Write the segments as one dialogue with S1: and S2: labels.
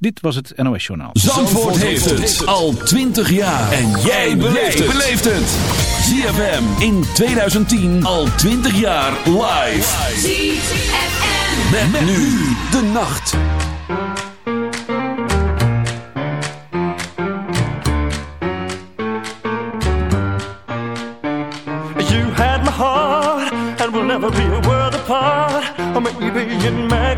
S1: Dit was het NOS Journaal.
S2: Zandvoort heeft het al 20 jaar. En jij beleeft het. ZFM in 2010 al 20 jaar live.
S3: ZFM.
S2: Met, met nu de nacht.
S4: You had my heart. And we'll never be a world apart. Or make me be in my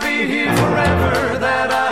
S4: be here forever that I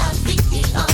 S5: I'm
S6: thinking of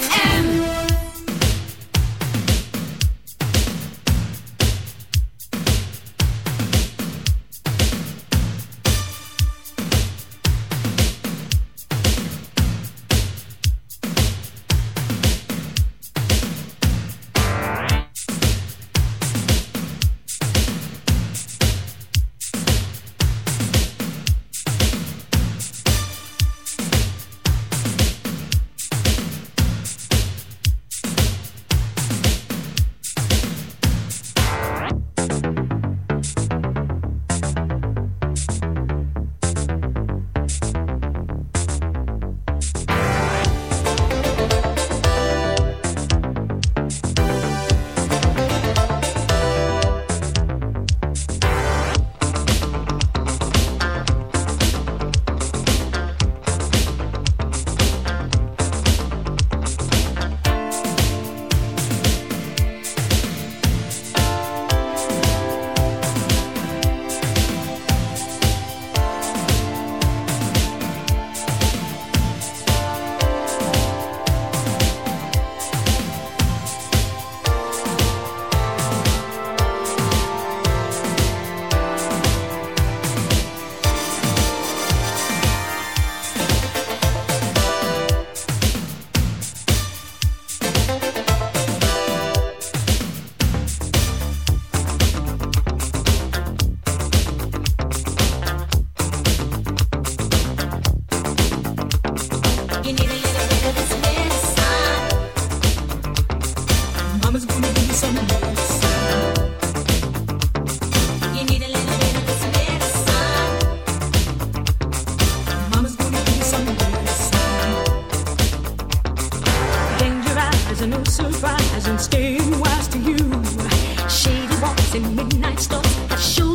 S7: I
S8: shoot.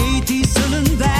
S9: 80
S10: cylinder.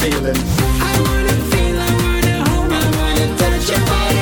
S11: was. I
S12: wanna feel, I wanna hold, I wanna touch your body.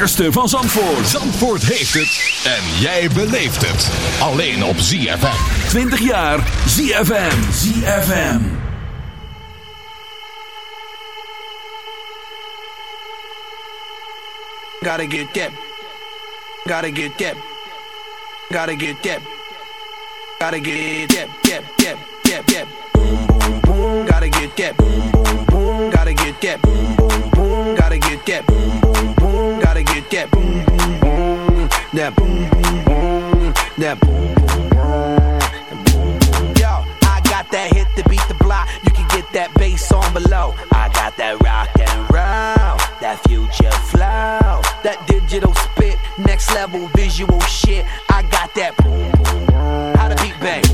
S2: Allerlekkerste van Zandvoort.
S13: Zandvoort heeft het en jij beleeft het. Alleen op ZFM.
S2: 20 jaar ZFM. ZFM.
S5: Gotta get that. Gotta get that. Gotta get that. Gotta get that. That. That. That. That. Boom. Boom. Boom. Gotta get that. Boom. Boom. Boom. Gotta get that. Boom. Boom. Boom. Gotta get that. Boom. Boom. Boom. Gotta get that. Boom. Boom. Boom. That. Boom. Boom. Boom. That. Boom. Boom. Boom. Yo, I got that hit to beat the block. You can get that bass on below. I got that rock and roll, that future flow, that digital spit, next level visual shit. I got that boom boom. How the beat bang?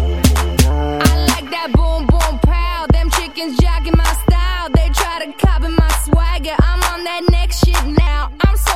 S3: I like that boom boom pow. Them chickens jacking my style. They try to copy my swagger. I'm on that next shit now.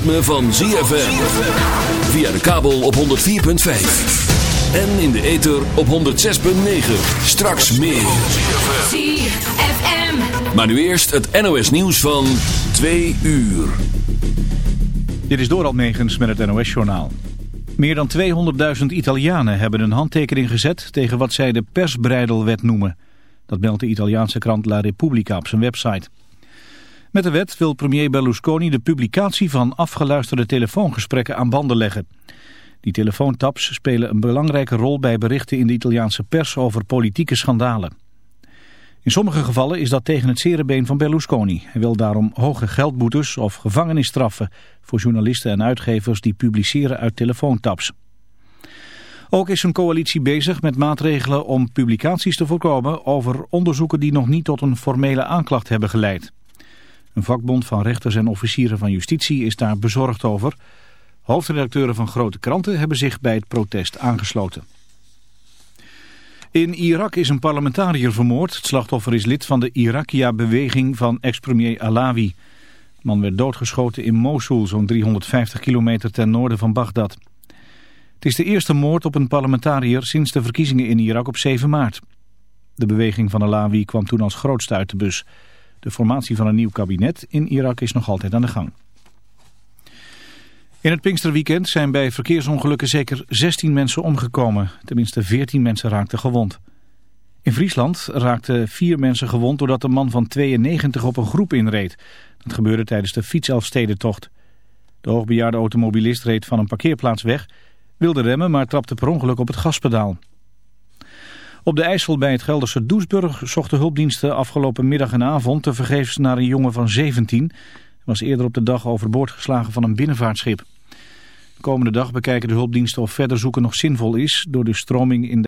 S9: ritme van ZFM. Via de kabel op 104.5. En in de ether op 106.9. Straks meer.
S3: ZFM.
S9: Maar nu eerst het NOS nieuws van 2 uur.
S1: Dit is Doral Megens met het NOS-journaal. Meer dan 200.000 Italianen hebben een handtekening gezet tegen wat zij de persbreidelwet noemen. Dat meldt de Italiaanse krant La Repubblica op zijn website. Met de wet wil premier Berlusconi de publicatie van afgeluisterde telefoongesprekken aan banden leggen. Die telefoontaps spelen een belangrijke rol bij berichten in de Italiaanse pers over politieke schandalen. In sommige gevallen is dat tegen het zere been van Berlusconi. Hij wil daarom hoge geldboetes of gevangenisstraffen voor journalisten en uitgevers die publiceren uit telefoontaps. Ook is een coalitie bezig met maatregelen om publicaties te voorkomen over onderzoeken die nog niet tot een formele aanklacht hebben geleid. Een vakbond van rechters en officieren van justitie is daar bezorgd over. Hoofdredacteuren van grote kranten hebben zich bij het protest aangesloten. In Irak is een parlementariër vermoord. Het slachtoffer is lid van de Irakia-beweging van ex-premier Alawi. De man werd doodgeschoten in Mosul, zo'n 350 kilometer ten noorden van Bagdad. Het is de eerste moord op een parlementariër sinds de verkiezingen in Irak op 7 maart. De beweging van Alawi kwam toen als grootste uit de bus. De formatie van een nieuw kabinet in Irak is nog altijd aan de gang. In het Pinksterweekend zijn bij verkeersongelukken zeker 16 mensen omgekomen. Tenminste 14 mensen raakten gewond. In Friesland raakten vier mensen gewond doordat een man van 92 op een groep inreed. Dat gebeurde tijdens de fietselfstedentocht. De hoogbejaarde automobilist reed van een parkeerplaats weg, wilde remmen maar trapte per ongeluk op het gaspedaal. Op de IJssel bij het Gelderse Doesburg zochten hulpdiensten afgelopen middag en avond te vergeefs naar een jongen van 17. Hij was eerder op de dag overboord geslagen van een binnenvaartschip. De komende dag bekijken de hulpdiensten of verder zoeken nog zinvol is door de stroming in de